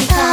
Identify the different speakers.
Speaker 1: した